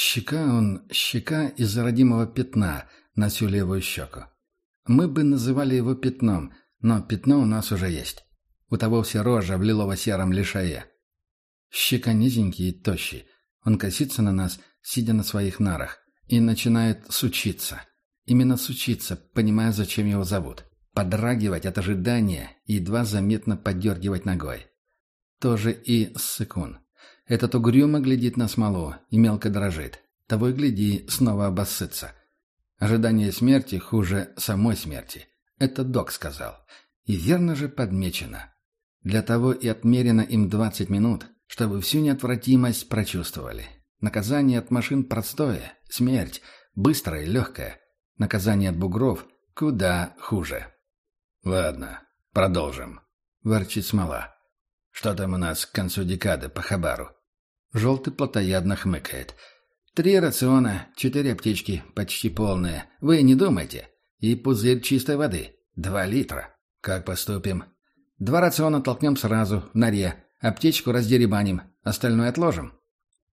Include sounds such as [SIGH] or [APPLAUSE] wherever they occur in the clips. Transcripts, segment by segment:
Щека он, щека из-за родимого пятна на всю левую щеку. Мы бы называли его пятном, но пятно у нас уже есть. У того все рожа в лилово-сером лишае. Щека низенький и тощий. Он косится на нас, сидя на своих нарах, и начинает сучиться. Именно сучиться, понимая, зачем его зовут. Подрагивать от ожидания едва заметно подергивать ногой. Тоже и Ссыкун. Этот угрюмо глядит на смолу и мелко дрожит. Того и гляди, снова обоссытся. Ожидание смерти хуже самой смерти. Это док сказал. И верно же подмечено. Для того и отмерено им 20 минут, чтобы всю неотвратимость прочувствовали. Наказание от машин простое, смерть, быстрая и легкая. Наказание от бугров куда хуже. «Ладно, продолжим», — ворчит смола. «Что там у нас к концу декады по хабару?» Желтый плотоядно хмыкает. «Три рациона, четыре аптечки, почти полные. Вы не думайте. И пузырь чистой воды. Два литра. Как поступим?» «Два рациона толкнем сразу, в норе. Аптечку раздеребаним. Остальное отложим».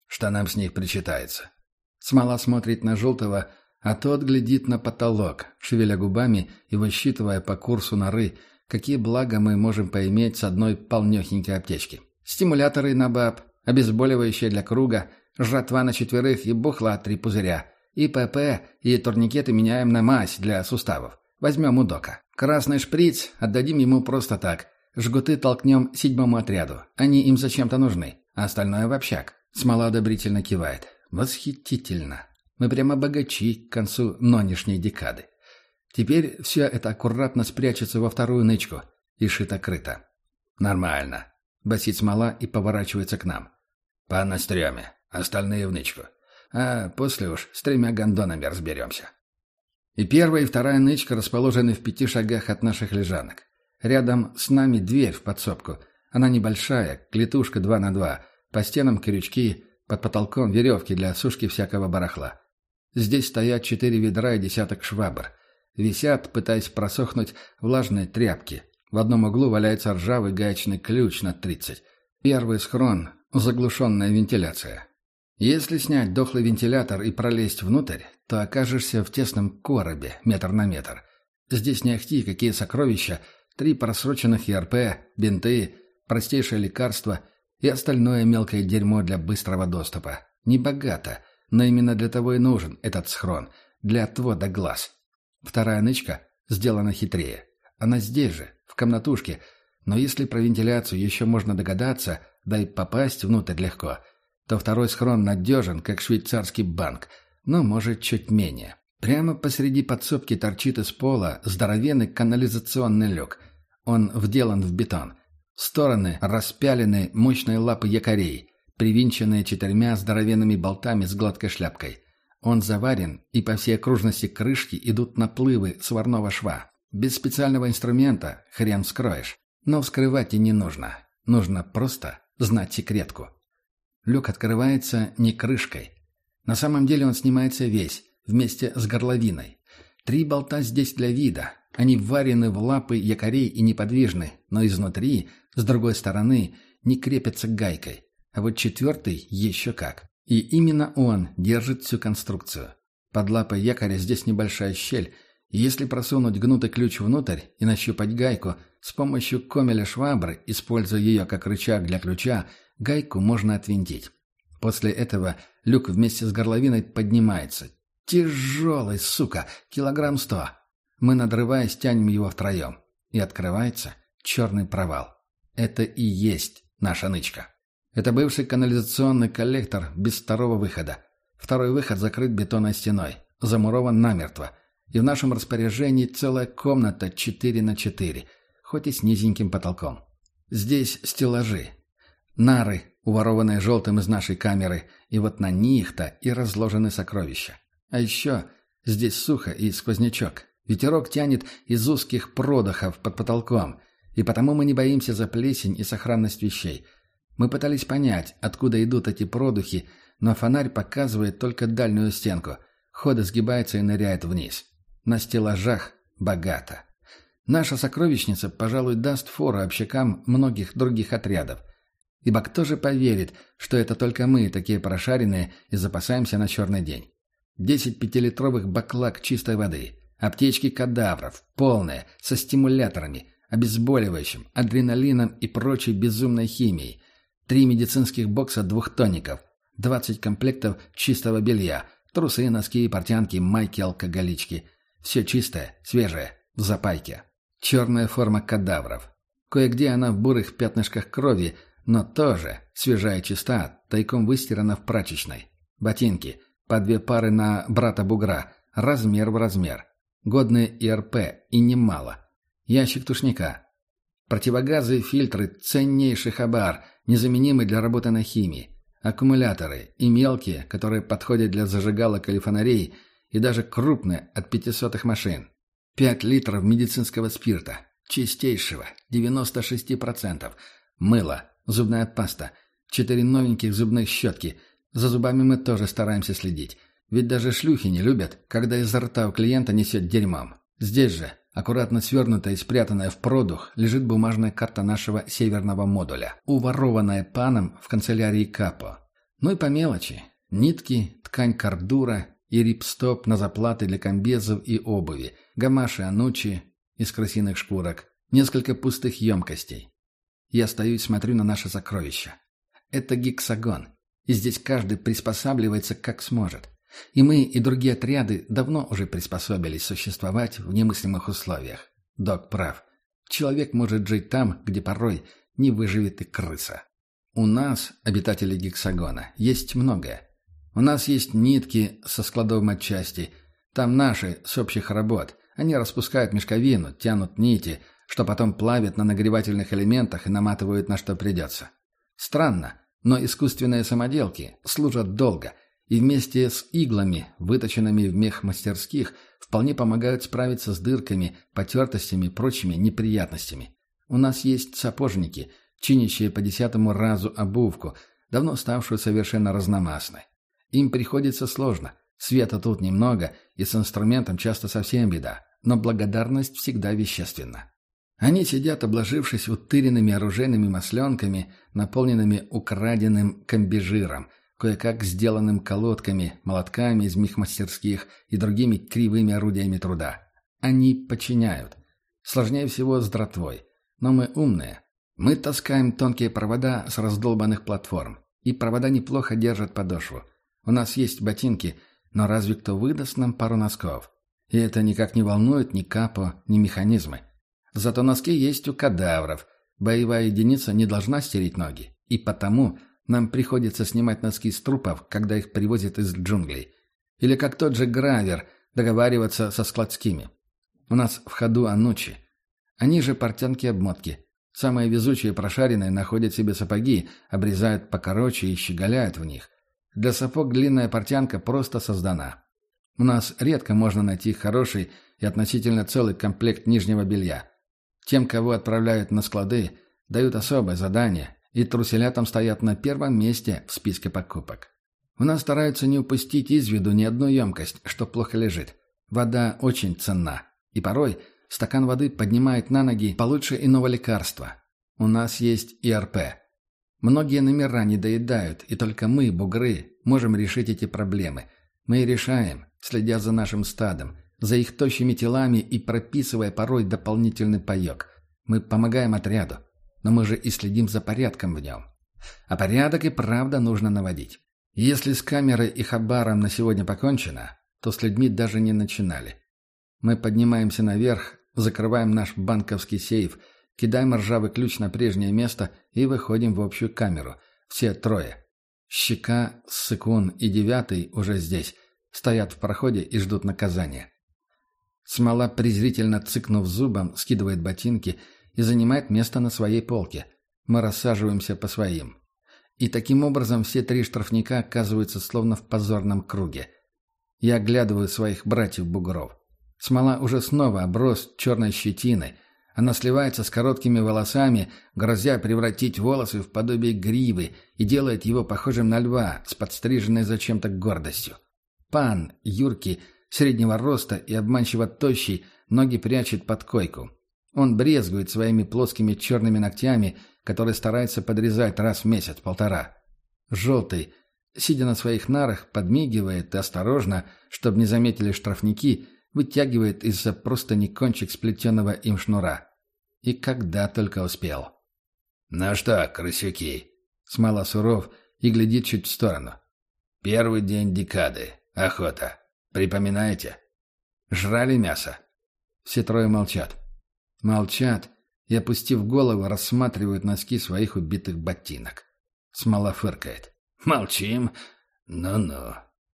«Что нам с них причитается?» Смола смотрит на желтого, а тот глядит на потолок, шевеля губами и высчитывая по курсу норы, какие блага мы можем поиметь с одной полнехенькой аптечки. Стимуляторы на баб, обезболивающее для круга, жратва на четверых и бухла три пузыря. И ПП, и турникеты меняем на мазь для суставов. Возьмем у дока. Красный шприц отдадим ему просто так. Жгуты толкнем седьмому отряду. Они им зачем-то нужны. А остальное в общак. Смола одобрительно кивает. Восхитительно. Мы прямо богачи к концу нынешней декады. Теперь все это аккуратно спрячется во вторую нычку. И шито-крыто. Нормально. Басит смола и поворачивается к нам. По на стреме. Остальные в нычку. А после уж с тремя гондонами разберемся. И первая, и вторая нычка расположены в пяти шагах от наших лежанок. Рядом с нами дверь в подсобку. Она небольшая, клетушка два на два. По стенам крючки, под потолком веревки для сушки всякого барахла. Здесь стоят четыре ведра и десяток швабр. Висят, пытаясь просохнуть, влажные тряпки. В одном углу валяется ржавый гаечный ключ на тридцать. Первый схрон — заглушенная вентиляция. Если снять дохлый вентилятор и пролезть внутрь, то окажешься в тесном коробе, метр на метр. Здесь не ахти, какие сокровища, три просроченных ЕРП, бинты, простейшее лекарство и остальное мелкое дерьмо для быстрого доступа. Не богато, но именно для того и нужен этот схрон, для отвода глаз. Вторая нычка сделана хитрее. Она здесь же, в комнатушке, но если про вентиляцию еще можно догадаться, да и попасть внутрь легко, то второй схрон надежен, как швейцарский банк, но, может, чуть менее. Прямо посреди подсобки торчит из пола здоровенный канализационный люк. Он вделан в бетон. Стороны распялены мощные лапы якорей, привинченные четырьмя здоровенными болтами с гладкой шляпкой. Он заварен, и по всей окружности крышки идут наплывы сварного шва. Без специального инструмента хрен вскроешь. Но вскрывать и не нужно. Нужно просто знать секретку. Люк открывается не крышкой. На самом деле он снимается весь, вместе с горловиной. Три болта здесь для вида. Они вварены в лапы якорей и неподвижны, но изнутри, с другой стороны, не крепятся гайкой. А вот четвертый еще как. И именно он держит всю конструкцию. Под лапой якоря здесь небольшая щель, и если просунуть гнутый ключ внутрь и нащупать гайку, с помощью комеля швабры, используя ее как рычаг для ключа, гайку можно отвинтить. После этого люк вместе с горловиной поднимается. Тяжелый, сука, килограмм сто. Мы, надрываясь, тянем его втроем. И открывается черный провал. Это и есть наша нычка. Это бывший канализационный коллектор без второго выхода. Второй выход закрыт бетонной стеной, замурован намертво. И в нашем распоряжении целая комната 4 на 4, хоть и с низеньким потолком. Здесь стеллажи, нары, уворованные желтым из нашей камеры, и вот на них-то и разложены сокровища. А еще здесь сухо и сквознячок. Ветерок тянет из узких продохов под потолком, и потому мы не боимся за плесень и сохранность вещей – мы пытались понять, откуда идут эти продухи, но фонарь показывает только дальнюю стенку. Ход сгибается и ныряет вниз. На стеллажах богато. Наша сокровищница, пожалуй, даст фору общакам многих других отрядов. Ибо кто же поверит, что это только мы, такие прошаренные, и запасаемся на черный день? Десять пятилитровых баклак чистой воды, аптечки кадавров, полные, со стимуляторами, обезболивающим, адреналином и прочей безумной химией, три медицинских бокса двухтонников, двадцать комплектов чистого белья, трусы, носки, портянки, майки, алкоголички. Все чистое, свежее, в запайке. Черная форма кадавров. Кое-где она в бурых пятнышках крови, но тоже, свежая чиста, тайком выстирана в прачечной. Ботинки, по две пары на брата-бугра, размер в размер. Годные ИРП, и немало. Ящик тушника. Противогазы и фильтры – ценнейший хабар, незаменимый для работы на химии. Аккумуляторы и мелкие, которые подходят для зажигалок или фонарей, и даже крупные от пятисотых машин. Пять литров медицинского спирта, чистейшего, 96%, мыло, зубная паста, четыре новеньких зубных щетки. За зубами мы тоже стараемся следить. Ведь даже шлюхи не любят, когда изо рта у клиента несет дерьмом. Здесь же, аккуратно свернутая и спрятанная в продух, лежит бумажная карта нашего северного модуля, уворованная паном в канцелярии Капо. Ну и по мелочи. Нитки, ткань кордура и рипстоп на заплаты для комбезов и обуви, гамаши анучи из крысиных шкурок, несколько пустых емкостей. Я стою и смотрю на наше сокровище. Это гексагон, и здесь каждый приспосабливается как сможет. И мы, и другие отряды давно уже приспособились существовать в немыслимых условиях. Док прав. Человек может жить там, где порой не выживет и крыса. У нас, обитателей гексагона, есть многое. У нас есть нитки со складов матчасти. Там наши, с общих работ. Они распускают мешковину, тянут нити – что потом плавят на нагревательных элементах и наматывают на что придется. Странно, но искусственные самоделки служат долго и вместе с иглами, выточенными в мех мастерских, вполне помогают справиться с дырками, потертостями и прочими неприятностями. У нас есть сапожники, чинящие по десятому разу обувку, давно ставшую совершенно разномастной. Им приходится сложно, света тут немного, и с инструментом часто совсем беда, но благодарность всегда вещественна. Они сидят, обложившись утыренными оружейными масленками, наполненными украденным комбижиром, кое-как сделанным колодками, молотками из мехмастерских и другими кривыми орудиями труда. Они подчиняют. Сложнее всего с дратвой. Но мы умные. Мы таскаем тонкие провода с раздолбанных платформ. И провода неплохо держат подошву. У нас есть ботинки, но разве кто выдаст нам пару носков? И это никак не волнует ни капо, ни механизмы. Зато носки есть у кадавров. Боевая единица не должна стереть ноги. И потому нам приходится снимать носки с трупов, когда их привозят из джунглей. Или как тот же Гравер, договариваться со складскими. У нас в ходу анучи. Они же портянки-обмотки. Самые везучие прошаренные находят себе сапоги, обрезают покороче и щеголяют в них. Для сапог длинная портянка просто создана. У нас редко можно найти хороший и относительно целый комплект нижнего белья. Тем, кого отправляют на склады, дают особое задание, и труселя там стоят на первом месте в списке покупок. У нас стараются не упустить из виду ни одну емкость, что плохо лежит. Вода очень ценна, и порой стакан воды поднимает на ноги получше иного лекарства. У нас есть ИРП. Многие номера не доедают, и только мы, бугры, можем решить эти проблемы. Мы и решаем, следя за нашим стадом, за их тощими телами и прописывая порой дополнительный паек. Мы помогаем отряду, но мы же и следим за порядком в нем. А порядок и правда нужно наводить. Если с камерой и хабаром на сегодня покончено, то с людьми даже не начинали. Мы поднимаемся наверх, закрываем наш банковский сейф, кидаем ржавый ключ на прежнее место и выходим в общую камеру. Все трое. Щека, Сыкун и Девятый уже здесь. Стоят в проходе и ждут наказания. Смола, презрительно цыкнув зубом, скидывает ботинки и занимает место на своей полке. Мы рассаживаемся по своим. И таким образом все три штрафника оказываются словно в позорном круге. Я оглядываю своих братьев-бугров. Смола уже снова оброс черной щетиной. Она сливается с короткими волосами, грозя превратить волосы в подобие гривы и делает его похожим на льва с подстриженной зачем-то гордостью. Пан, юркий, среднего роста и обманчиво тощий, ноги прячет под койку. Он брезгует своими плоскими черными ногтями, который старается подрезать раз в месяц-полтора. Желтый, сидя на своих нарах, подмигивает и осторожно, чтобы не заметили штрафники, вытягивает из-за просто не кончик сплетенного им шнура. И когда только успел. «Ну что, крысюки?» Смола суров и глядит чуть в сторону. «Первый день декады. Охота. Припоминаете?» «Жрали мясо?» Все трое молчат. Молчат и, опустив голову, рассматривают носки своих убитых ботинок. Смола фыркает. «Молчим? Ну-ну.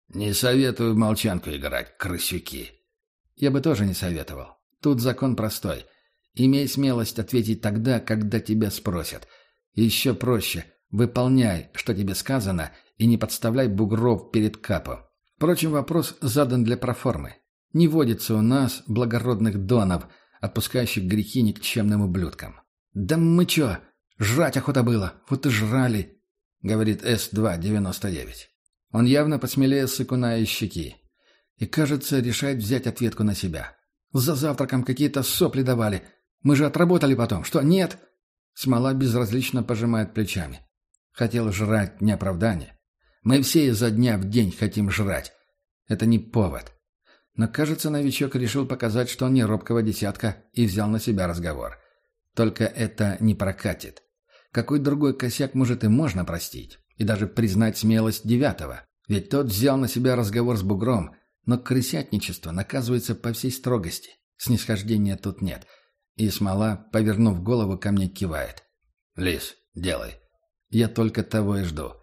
Не советую молчанку играть, крысюки». Я бы тоже не советовал. Тут закон простой. Имей смелость ответить тогда, когда тебя спросят. И еще проще. Выполняй, что тебе сказано, и не подставляй бугров перед капом. Впрочем, вопрос задан для проформы. Не водится у нас благородных донов, отпускающих грехи никчемным ублюдкам. «Да мы чё? Жрать охота было, вот и жрали», — говорит С-2-99. Он явно посмелее сыкуна из щеки. И, кажется, решает взять ответку на себя. «За завтраком какие-то сопли давали. Мы же отработали потом. Что, нет?» Смола безразлично пожимает плечами. Хотел жрать не оправдание. Мы все изо дня в день хотим жрать. Это не повод. Но, кажется, новичок решил показать, что он не робкого десятка, и взял на себя разговор. Только это не прокатит. Какой другой косяк, может, и можно простить, и даже признать смелость девятого. Ведь тот взял на себя разговор с бугром, но крысятничество наказывается по всей строгости. Снисхождения тут нет. И смола, повернув голову, ко мне кивает. «Лис, делай». Я только того и жду.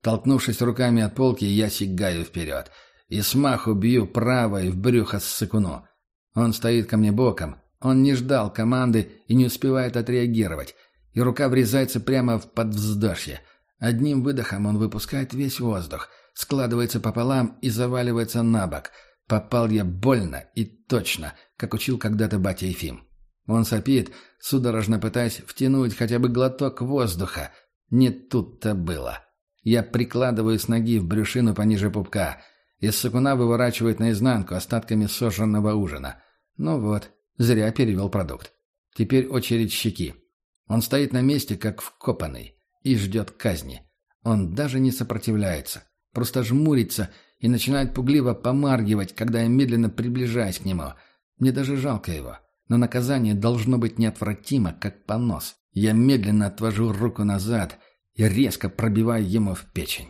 Толкнувшись руками от полки, я сигаю вперед — и смаху бью правой в брюхо ссыкуну. Он стоит ко мне боком. Он не ждал команды и не успевает отреагировать. И рука врезается прямо в подвздошье. Одним выдохом он выпускает весь воздух, складывается пополам и заваливается на бок. Попал я больно и точно, как учил когда-то батя Ефим. Он сопит, судорожно пытаясь втянуть хотя бы глоток воздуха. Не тут-то было. Я прикладываю с ноги в брюшину пониже пупка — из сакуна выворачивает наизнанку остатками сожженного ужина. Ну вот, зря перевел продукт. Теперь очередь щеки. Он стоит на месте, как вкопанный, и ждет казни. Он даже не сопротивляется, просто жмурится и начинает пугливо помаргивать, когда я медленно приближаюсь к нему. Мне даже жалко его, но наказание должно быть неотвратимо, как понос. Я медленно отвожу руку назад и резко пробиваю ему в печень.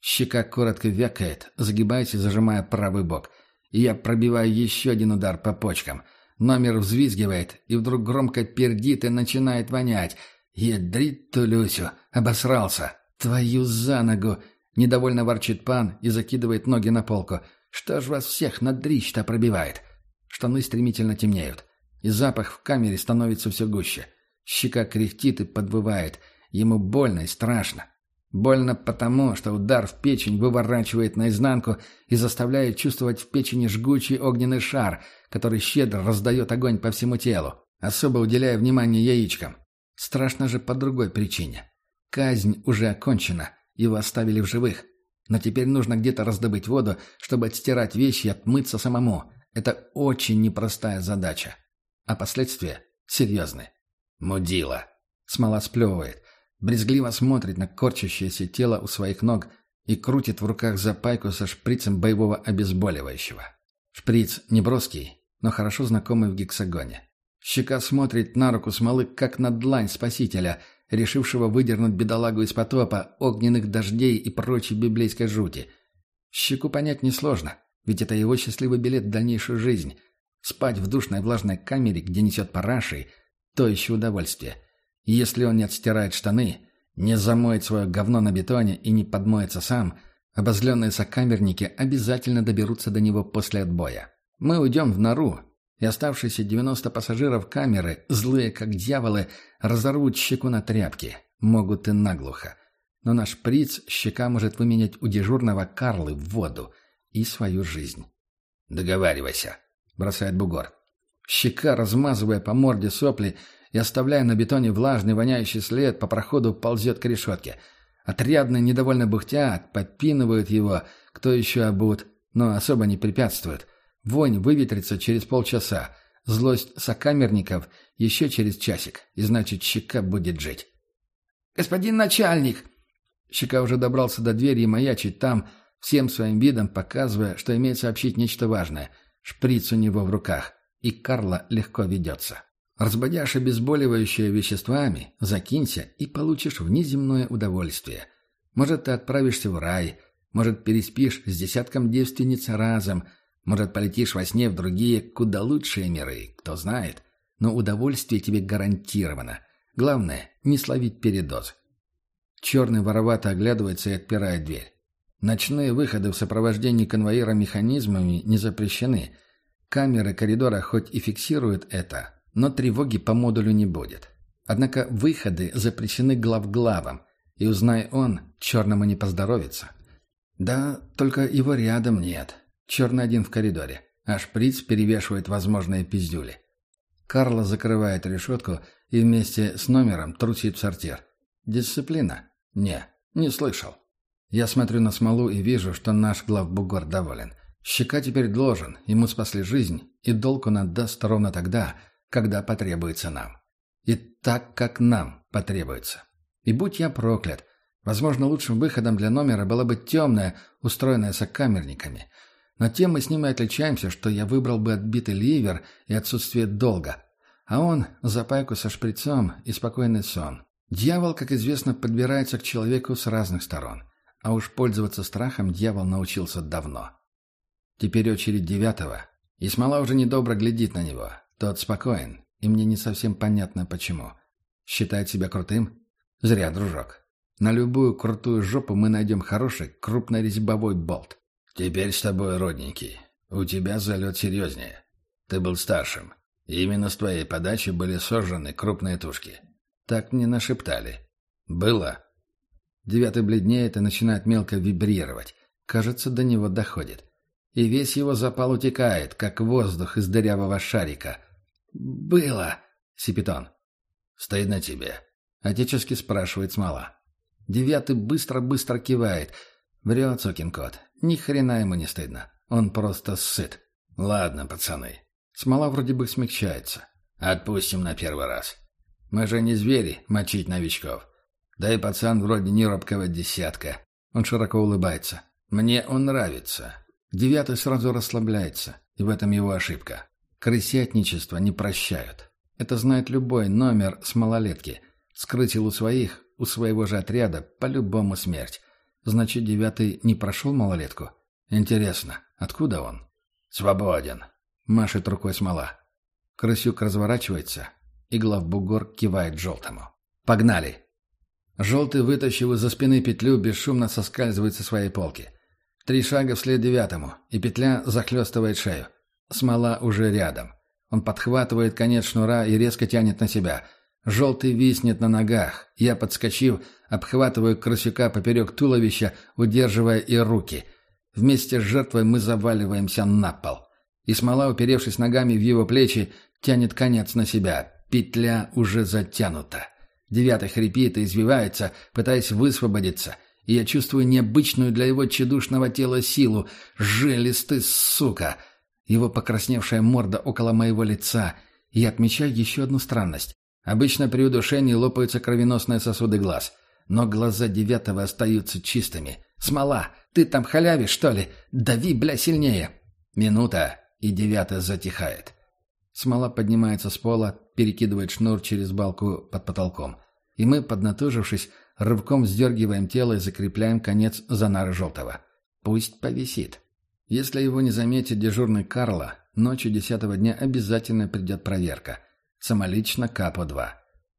Щека коротко вякает, загибаясь и зажимая правый бок. И я пробиваю еще один удар по почкам. Номер взвизгивает, и вдруг громко пердит и начинает вонять. «Ядрит ту Люсю! Обосрался! Твою за ногу!» Недовольно ворчит пан и закидывает ноги на полку. «Что ж вас всех на дрищ-то пробивает?» Штаны стремительно темнеют. И запах в камере становится все гуще. Щека кряхтит и подвывает. Ему больно и страшно. Больно потому, что удар в печень выворачивает наизнанку и заставляет чувствовать в печени жгучий огненный шар, который щедро раздает огонь по всему телу, особо уделяя внимание яичкам. Страшно же по другой причине. Казнь уже окончена, его оставили в живых. Но теперь нужно где-то раздобыть воду, чтобы отстирать вещи и отмыться самому. Это очень непростая задача. А последствия серьезны. «Мудила!» Смола сплевывает брезгливо смотрит на корчащееся тело у своих ног и крутит в руках запайку со шприцем боевого обезболивающего. Шприц неброский, но хорошо знакомый в гексагоне. Щека смотрит на руку смолы, как на длань спасителя, решившего выдернуть бедолагу из потопа, огненных дождей и прочей библейской жути. Щеку понять несложно, ведь это его счастливый билет в дальнейшую жизнь. Спать в душной влажной камере, где несет парашей – то еще удовольствие. Если он не отстирает штаны, не замоет свое говно на бетоне и не подмоется сам, обозленные сокамерники обязательно доберутся до него после отбоя. Мы уйдем в нору, и оставшиеся 90 пассажиров камеры, злые как дьяволы, разорвут щеку на тряпки, могут и наглухо. Но наш приц щека может выменять у дежурного Карлы в воду и свою жизнь. «Договаривайся», — бросает бугор. Щека, размазывая по морде сопли, и, оставляя на бетоне влажный воняющий след, по проходу ползет к решетке. Отрядные недовольно бухтят, подпинывают его, кто еще обут, но особо не препятствует. Вонь выветрится через полчаса, злость сокамерников еще через часик, и значит щека будет жить. «Господин начальник!» Щека уже добрался до двери и маячит там, всем своим видом показывая, что имеет сообщить нечто важное. Шприц у него в руках, и Карла легко ведется. Разбодяшь обезболивающее веществами, закинься и получишь внеземное удовольствие. Может, ты отправишься в рай, может, переспишь с десятком девственниц разом, может, полетишь во сне в другие, куда лучшие миры, кто знает. Но удовольствие тебе гарантировано. Главное, не словить передоз. Черный воровато оглядывается и отпирает дверь. Ночные выходы в сопровождении конвоира механизмами не запрещены. Камеры коридора хоть и фиксируют это, но тревоги по модулю не будет. Однако выходы запрещены глав-главом, и, узнай он, черному не поздоровится. Да, только его рядом нет. Черный один в коридоре, а шприц перевешивает возможные пиздюли. Карло закрывает решетку и вместе с номером трусит в сортир. Дисциплина? Не, не слышал. Я смотрю на смолу и вижу, что наш главбугор доволен. Щека теперь должен, ему спасли жизнь, и долг он отдаст ровно тогда, когда потребуется нам. И так, как нам потребуется. И будь я проклят, возможно, лучшим выходом для номера было бы темное, устроенное сокамерниками – но тем мы с ним и отличаемся, что я выбрал бы отбитый ливер и отсутствие долга. А он – запайку со шприцом и спокойный сон. Дьявол, как известно, подбирается к человеку с разных сторон. А уж пользоваться страхом дьявол научился давно. Теперь очередь девятого. И смола уже недобро глядит на него. Тот спокоен, и мне не совсем понятно почему. Считает себя крутым? Зря, дружок. На любую крутую жопу мы найдем хороший, крупнорезьбовой болт. «Теперь с тобой, родненький. У тебя залет серьезнее. Ты был старшим. И именно с твоей подачи были сожжены крупные тушки. Так мне нашептали. Было?» Девятый бледнеет и начинает мелко вибрировать. Кажется, до него доходит. И весь его запал утекает, как воздух из дырявого шарика. «Было!» — сипит он. «Стыдно тебе?» — отечески спрашивает Смола. Девятый быстро-быстро кивает. Врет, сукин кот. Ни хрена ему не стыдно. Он просто сыт. Ладно, пацаны. Смола вроде бы смягчается. Отпустим на первый раз. Мы же не звери мочить новичков. Да и пацан вроде не робкого десятка. Он широко улыбается. Мне он нравится. Девятый сразу расслабляется. И в этом его ошибка. Крысятничество не прощают. Это знает любой номер с малолетки. Скрытил у своих, у своего же отряда, по-любому смерть. Значит, девятый не прошел малолетку? Интересно, откуда он? Свободен. Машет рукой смола. Крысюк разворачивается, и главбугор кивает желтому. Погнали! Желтый, вытащив из-за спины петлю, бесшумно соскальзывает со своей полки. Три шага вслед девятому, и петля захлестывает шею. Смола уже рядом. Он подхватывает конец шнура и резко тянет на себя. Желтый виснет на ногах. Я, подскочив, обхватываю крысюка поперек туловища, удерживая и руки. Вместе с жертвой мы заваливаемся на пол. И смола, уперевшись ногами в его плечи, тянет конец на себя. Петля уже затянута. Девятый хрипит и извивается, пытаясь высвободиться. И я чувствую необычную для его чедушного тела силу. Желестый сука! Его покрасневшая морда около моего лица. И я отмечаю еще одну странность. Обычно при удушении лопаются кровеносные сосуды глаз. Но глаза девятого остаются чистыми. «Смола! Ты там халявишь, что ли? Дави, бля, сильнее!» Минута, и девятый затихает. Смола поднимается с пола, перекидывает шнур через балку под потолком. И мы, поднатужившись, рывком сдергиваем тело и закрепляем конец за нары желтого. Пусть повисит. Если его не заметит дежурный Карло, ночью десятого дня обязательно придет проверка. Самолично Капо-2.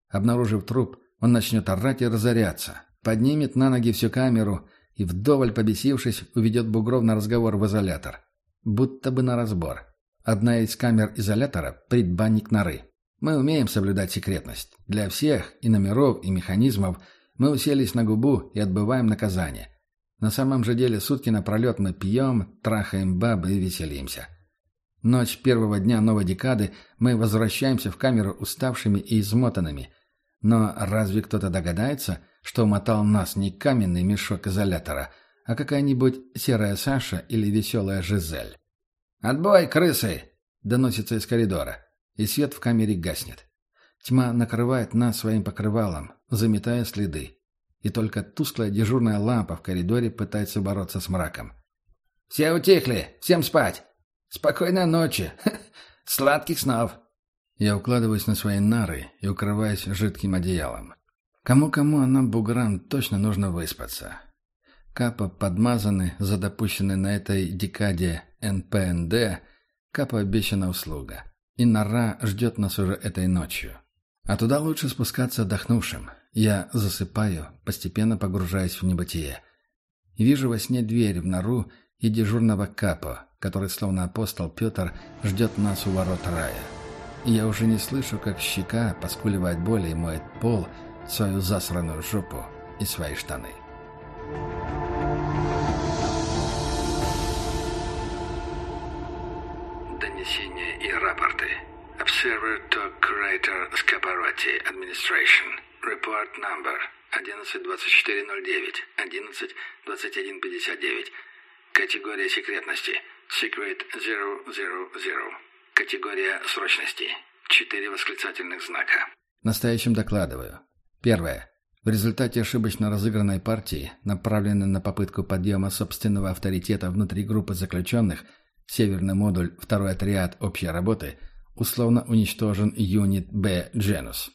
Обнаружив труп, он начнет орать и разоряться. Поднимет на ноги всю камеру и, вдоволь побесившись, уведет Бугров на разговор в изолятор. Будто бы на разбор. Одна из камер изолятора – предбанник норы. Мы умеем соблюдать секретность. Для всех, и номеров, и механизмов, мы уселись на губу и отбываем наказание. На самом же деле сутки напролет мы пьем, трахаем бабы и веселимся. Ночь первого дня новой декады мы возвращаемся в камеру уставшими и измотанными. Но разве кто-то догадается, что умотал нас не каменный мешок изолятора, а какая-нибудь серая Саша или веселая Жизель? «Отбой, крысы!» — доносится из коридора, и свет в камере гаснет. Тьма накрывает нас своим покрывалом, заметая следы. И только тусклая дежурная лампа в коридоре пытается бороться с мраком. «Все утихли! Всем спать! Спокойной ночи! [LAUGHS] Сладких снов!» Я укладываюсь на свои нары и укрываюсь жидким одеялом. Кому-кому, а нам, буграм, точно нужно выспаться. Капа подмазаны за допущенный на этой декаде НПНД, Капа обещана услуга. И нора ждет нас уже этой ночью. А туда лучше спускаться отдохнувшим. Я засыпаю, постепенно погружаясь в небытие. Вижу во сне дверь в нору и дежурного капо, который, словно апостол Петр, ждет нас у ворот рая. И я уже не слышу, как щека поскуливает боли и моет пол, свою засранную жопу и свои штаны. Донесения и рапорты. Observer to Curator Scaparotti Administration. Report number 112409, 112159. Категория секретности. Secret 000. Категория срочности. Четыре восклицательных знака. Настоящим докладываю. Первое. В результате ошибочно разыгранной партии, направленной на попытку подъема собственного авторитета внутри группы заключенных, Северный модуль, второй отряд общей работы – условно уничтожен юнит Б Genus.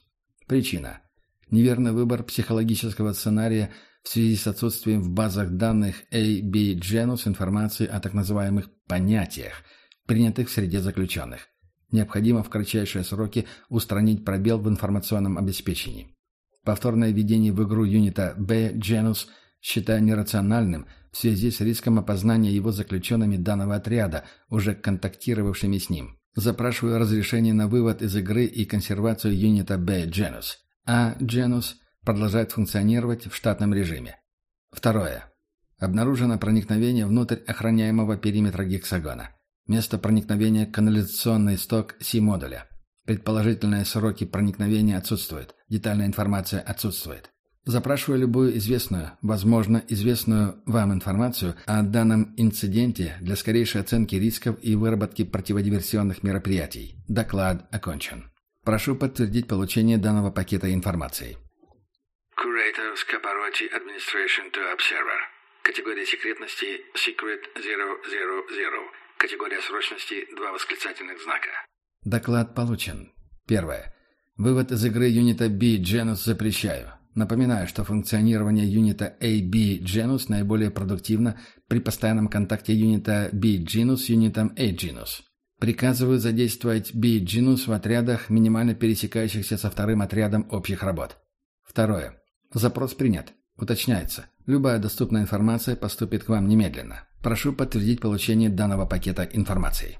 Причина. Неверный выбор психологического сценария в связи с отсутствием в базах данных A, B Genus информации о так называемых «понятиях», принятых в среде заключенных. Необходимо в кратчайшие сроки устранить пробел в информационном обеспечении. Повторное введение в игру юнита B Genus считаю нерациональным в связи с риском опознания его заключенными данного отряда, уже контактировавшими с ним. Запрашиваю разрешение на вывод из игры и консервацию юнита B Genus. А Genus продолжает функционировать в штатном режиме. Второе. Обнаружено проникновение внутрь охраняемого периметра гексагона. Место проникновения – канализационный сток Си-модуля. Предположительные сроки проникновения отсутствуют. Детальная информация отсутствует. Запрашиваю любую известную, возможно, известную вам информацию о данном инциденте для скорейшей оценки рисков и выработки противодиверсионных мероприятий. Доклад окончен. Прошу подтвердить получение данного пакета информации. Curator Scaparotti Administration to Observer. Категория секретности Secret 000. Категория срочности два восклицательных знака. Доклад получен. Первое. Вывод из игры юнита B Genus запрещаю. Напоминаю, что функционирование юнита AB Genus наиболее продуктивно при постоянном контакте юнита B Genus с юнитом A Genus. Приказываю задействовать B Genus в отрядах, минимально пересекающихся со вторым отрядом общих работ. Второе. Запрос принят. Уточняется. Любая доступная информация поступит к вам немедленно. Прошу подтвердить получение данного пакета информации.